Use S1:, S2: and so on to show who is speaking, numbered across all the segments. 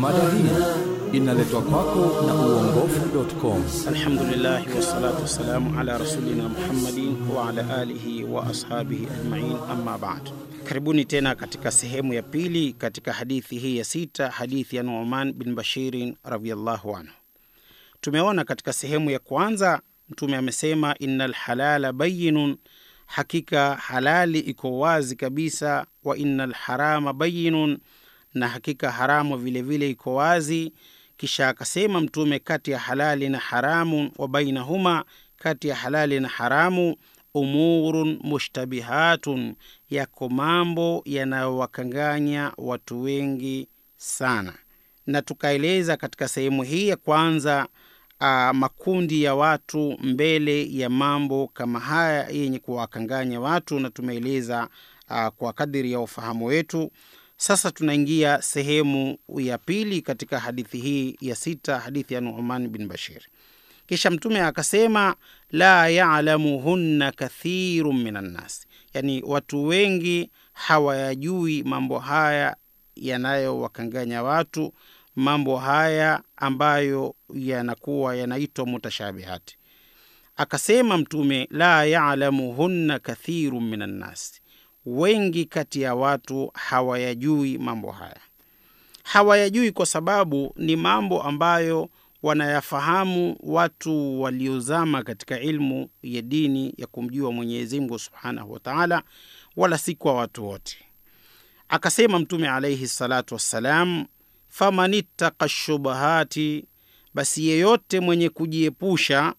S1: Mada hii inaletwa kwako na uongofu.com.
S2: alhamdulillah wassalatu wassalamu ala rasulina Muhammadin wa ala alihi wa ashabihi ajmain, amma ba'd. Karibuni tena katika sehemu ya pili katika hadithi hii ya sita, hadithi ya Nu'man bin Bashirin radhiyallahu anhu. Tumeona katika sehemu ya kwanza Mtume amesema innal halala bayinun, hakika halali iko wazi kabisa, wa innal harama bayinun, na hakika haramu vilevile vile iko wazi. Kisha akasema Mtume kati ya halali na haramu, wa bainahuma, kati ya halali na haramu, umurun mushtabihatun, yako mambo yanayowakanganya watu wengi sana, na tukaeleza katika sehemu hii ya kwanza Uh, makundi ya watu mbele ya mambo kama haya yenye kuwakanganya watu, na tumeeleza uh, kwa kadiri ya ufahamu wetu. Sasa tunaingia sehemu ya pili katika hadithi hii ya sita, hadithi ya Nu'man bin Bashir. Kisha Mtume akasema la ya'lamuhunna kathirun min nas, yani watu wengi hawayajui mambo haya yanayowakanganya watu mambo haya ambayo yanakuwa yanaitwa mutashabihati. Akasema Mtume, la yalamuhunna kathiru min annasi, wengi kati ya watu hawayajui mambo haya. Hawayajui kwa sababu ni mambo ambayo wanayafahamu watu waliozama katika ilmu ya dini ya kumjua Mwenyezi Mungu subhanahu wa taala, wala si kwa watu wote. Akasema Mtume alaihi salatu wassalam faman ittaqa shubahati, basi yeyote mwenye kujiepusha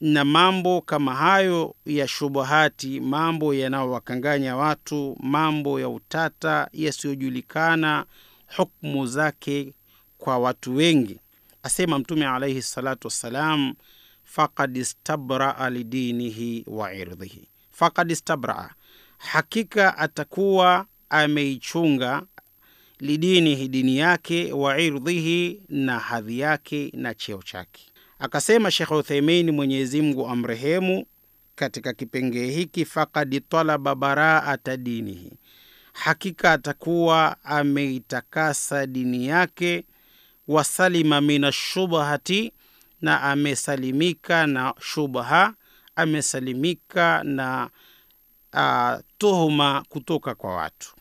S2: na mambo kama hayo ya shubuhati, mambo yanayowakanganya watu, mambo ya utata yasiyojulikana hukmu zake kwa watu wengi. Asema Mtume alaihi salatu wassalam, faqad istabraa lidinihi wa irdhihi. Faqad istabraa, hakika atakuwa ameichunga lidinihi dini yake, wa irdhihi na hadhi yake na cheo chake. Akasema Shekh Utheimeini, Mwenyezi Mungu amrehemu, katika kipengee hiki fakad talaba baraata dinihi, hakika atakuwa ameitakasa dini yake, wasalima mina shubhati, na amesalimika na shubha, amesalimika na uh, tuhuma kutoka kwa watu.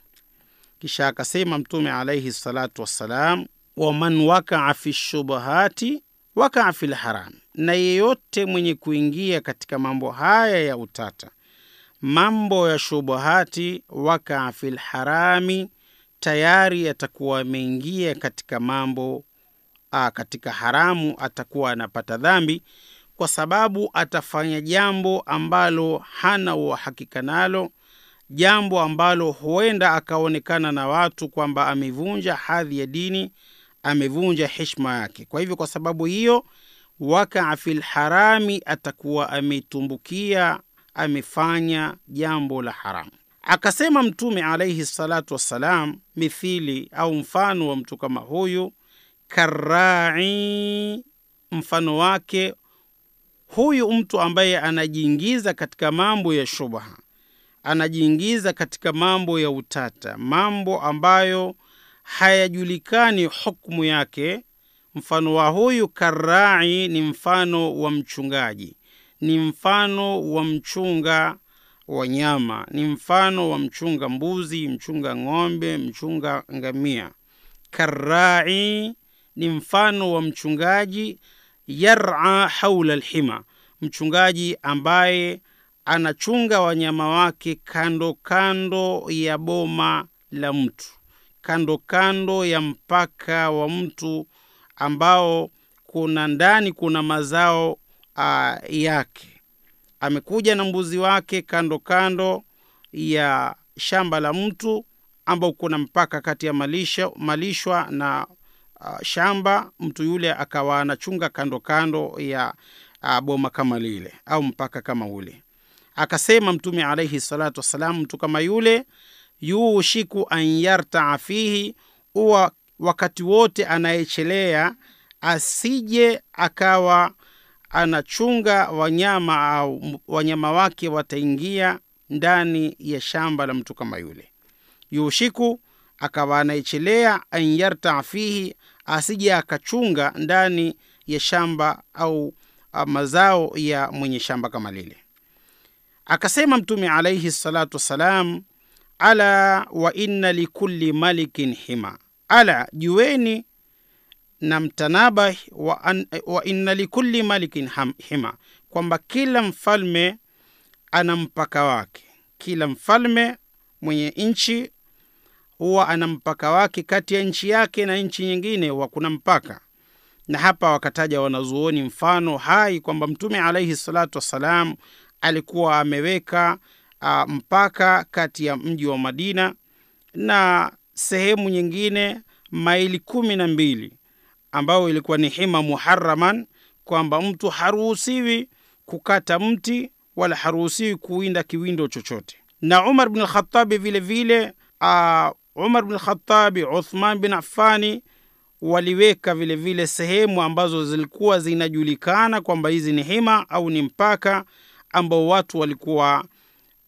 S2: Kisha akasema Mtume alaihi salatu wassalam, waman wakaa fi shubahati wakaa fi lharam, na yeyote mwenye kuingia katika mambo haya ya utata, mambo ya shubuhati, wakaa fi lharami, tayari atakuwa ameingia katika mambo a, katika haramu, atakuwa anapata dhambi kwa sababu atafanya jambo ambalo hana uhakika nalo jambo ambalo huenda akaonekana na watu kwamba amevunja hadhi ya dini, amevunja heshima yake. Kwa hivyo, kwa sababu hiyo, wakaa fil harami, atakuwa ametumbukia, amefanya jambo la haramu. Akasema Mtume alaihi salatu wassalam, mithili au mfano wa mtu kama huyu, karai, mfano wake huyu mtu ambaye anajiingiza katika mambo ya shubha anajiingiza katika mambo ya utata, mambo ambayo hayajulikani hukumu yake. Mfano wa huyu karai ni mfano wa mchungaji, ni mfano wa mchunga wanyama, ni mfano wa mchunga mbuzi, mchunga ng'ombe, mchunga ngamia. Karai ni mfano wa mchungaji yara haula lhima mchungaji ambaye anachunga wanyama wake kando kando ya boma la mtu, kando kando ya mpaka wa mtu ambao kuna ndani kuna mazao uh, yake. Amekuja na mbuzi wake kando kando ya shamba la mtu ambao kuna mpaka kati ya malisha, malishwa na uh, shamba. Mtu yule akawa anachunga kando kando ya uh, boma kama lile au mpaka kama ule Akasema Mtume alaihi salatu wassalam, mtu kama yule yushiku an yartaa fihi, huwa wakati wote anayechelea asije akawa anachunga wanyama au wanyama wake wataingia ndani ya shamba la mtu kama yule. Yushiku akawa anayechelea an yartaa fihi asije akachunga ndani ya shamba au mazao ya mwenye shamba kama lile akasema mtume alaihi salatu wassalam ala wa inna likulli malikin hima. Ala juweni na mtanabah wa, an, wa inna likulli malikin hima. Kwamba kila mfalme ana mpaka wake. Kila mfalme mwenye nchi huwa ana mpaka wake kati ya nchi yake na nchi nyingine huwa kuna mpaka. Na hapa wakataja wanazuoni mfano hai kwamba mtume alaihi salatu wassalam alikuwa ameweka uh, mpaka kati ya mji wa madina na sehemu nyingine maili kumi na mbili ambayo ilikuwa ni hima muharaman kwamba mtu haruhusiwi kukata mti wala haruhusiwi kuwinda kiwindo chochote. Na umar bin lkhatabi vile vile uh, umar bin lkhatabi uthman bin afani waliweka vile vile sehemu ambazo zilikuwa zinajulikana kwamba hizi ni hima au ni mpaka ambao watu walikuwa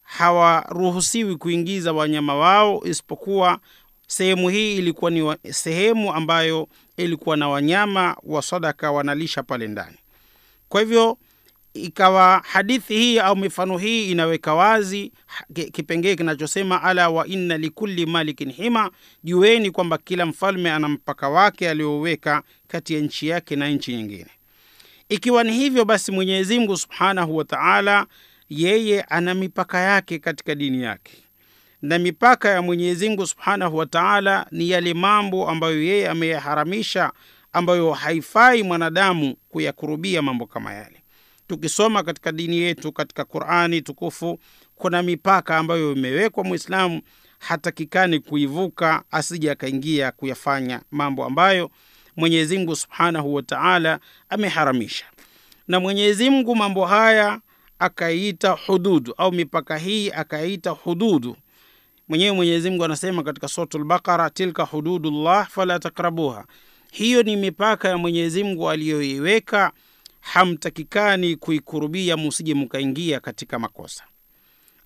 S2: hawaruhusiwi kuingiza wanyama wao isipokuwa sehemu hii ilikuwa ni sehemu ambayo ilikuwa na wanyama wa sadaka wanalisha pale ndani. Kwa hivyo ikawa hadithi hii au mifano hii inaweka wazi kipengee kinachosema ala wa inna likulli malikin hima jueni kwamba kila mfalme ana mpaka wake aliyoweka kati ya nchi yake na nchi nyingine ikiwa ni hivyo basi mwenyezi mungu subhanahu wa taala yeye ana mipaka yake katika dini yake. Na mipaka ya mwenyezi mungu subhanahu wa taala ni yale mambo ambayo yeye ameyaharamisha ambayo haifai mwanadamu kuyakurubia mambo kama yale. Tukisoma katika dini yetu katika qurani tukufu kuna mipaka ambayo imewekwa mwislamu hatakikani kuivuka asije akaingia kuyafanya mambo ambayo mwenyezi mungu subhanahu wataala ameharamisha. Na mwenyezi mungu mambo haya akaiita hududu au mipaka hii akaiita hududu. Mwenyewe mwenyezi mungu anasema katika suratul baqara tilka hududullah fala takrabuha hiyo ni mipaka ya mwenyezi mungu aliyoiweka hamtakikani kuikurubia musije mkaingia katika makosa.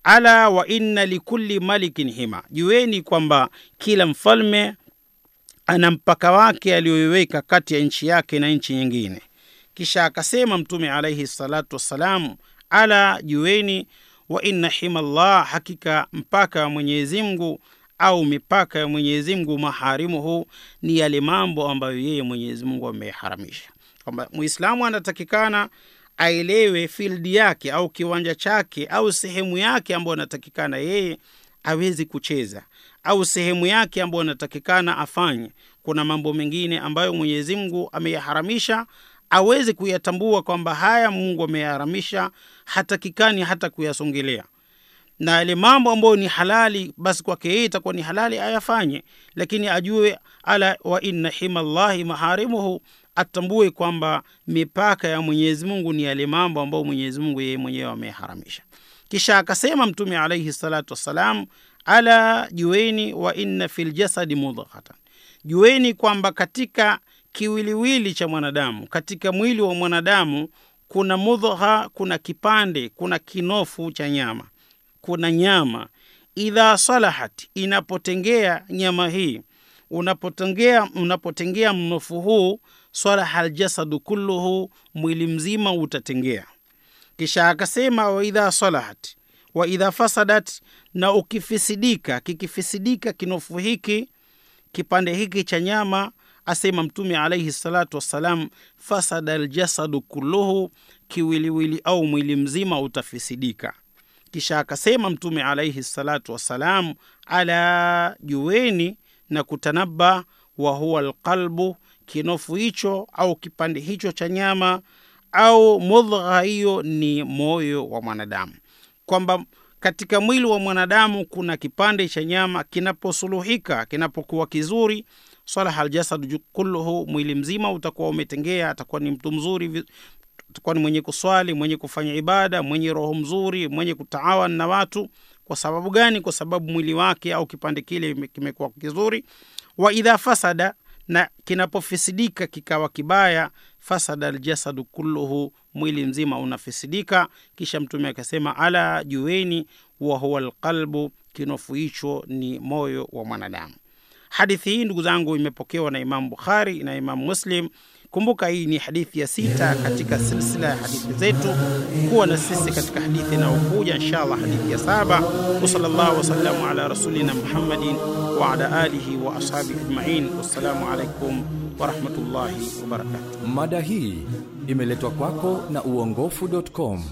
S2: Ala wa inna likulli malikin hima. Jueni kwamba kila mfalme ana mpaka wake aliyoiweka kati ya nchi yake na nchi nyingine. Kisha akasema mtume alaihi salatu wassalamu ala jueni wa inna hima llah hakika mpaka wa mwenyezi mungu au mipaka ya mwenyezimgu maharimuhu ni yale mambo ambayo yeye mwenyezimungu ameharamisha. Kwamba muislamu anatakikana aelewe fildi yake au kiwanja chake au sehemu yake ambayo anatakikana yeye awezi kucheza au sehemu yake ambayo anatakikana afanye. Kuna mambo mengine ambayo mwenyezi mungu ameyaharamisha aweze kuyatambua kwamba haya mungu ameyaharamisha hatakikani hata kuyasongelea na yale mambo ambayo ni halali basi kwake yeye itakuwa ni halali ayafanye. Lakini ajue ala wa inna hima llahi maharimuhu atambue kwamba mipaka ya mwenyezi mungu ni yale mambo ambayo mwenyezi mungu yeye mwenyewe ameharamisha kisha akasema mtume alaihi salatu wassalam ala jueni wa inna fil jasadi mudghatan. Jueni kwamba katika kiwiliwili cha mwanadamu katika mwili wa mwanadamu kuna mudgha, kuna kipande kuna kinofu cha nyama. Kuna nyama. Idha salahat inapotengea nyama hii unapotengea unapotengea mnofu huu salaha aljasadu kulluhu mwili mzima utatengea. Kisha akasema waidha salahat waidha fasadat na ukifisidika kikifisidika kinofu hiki kipande hiki cha nyama asema mtume alaihi salatu wassalam fasada aljasadu kulluhu kiwiliwili au mwili mzima utafisidika. Kisha akasema mtume alaihi salatu wassalam ala juweni na kutanaba wa huwa alqalbu kinofu hicho au kipande hicho cha nyama au mudgha hiyo ni moyo wa mwanadamu kwamba katika mwili wa mwanadamu kuna kipande cha nyama kinaposuluhika kinapokuwa kizuri. Salaha ljasad kulluhu mwili mzima utakuwa umetengea atakuwa ni mtu mzuri atakuwa ni mwenye kuswali mwenye kufanya ibada mwenye roho mzuri mwenye kutaawan na watu. Kwa sababu gani? Kwa sababu mwili wake au kipande kile kimekuwa kizuri. Wa idha fasada na kinapofisidika kikawa kibaya fasada aljasadu kulluhu mwili mzima unafisidika. Kisha mtume akasema ala jueni wa huwa lqalbu kinofu hicho ni moyo wa mwanadamu. Hadithi hii ndugu zangu imepokewa na imamu bukhari na imamu muslim kumbuka hii ni hadithi ya sita katika silsila ya hadithi zetu. Kuwa na sisi katika hadithi inayokuja inshallah hadithi ya saba. Wasallallahu wasallamu ala rasulina muhammadin wa ala alihi wa ashabi ajmain. Wassalamu alaikum warahmatullahi wabarakatuh
S1: Mada hii imeletwa kwako na uongofu.com.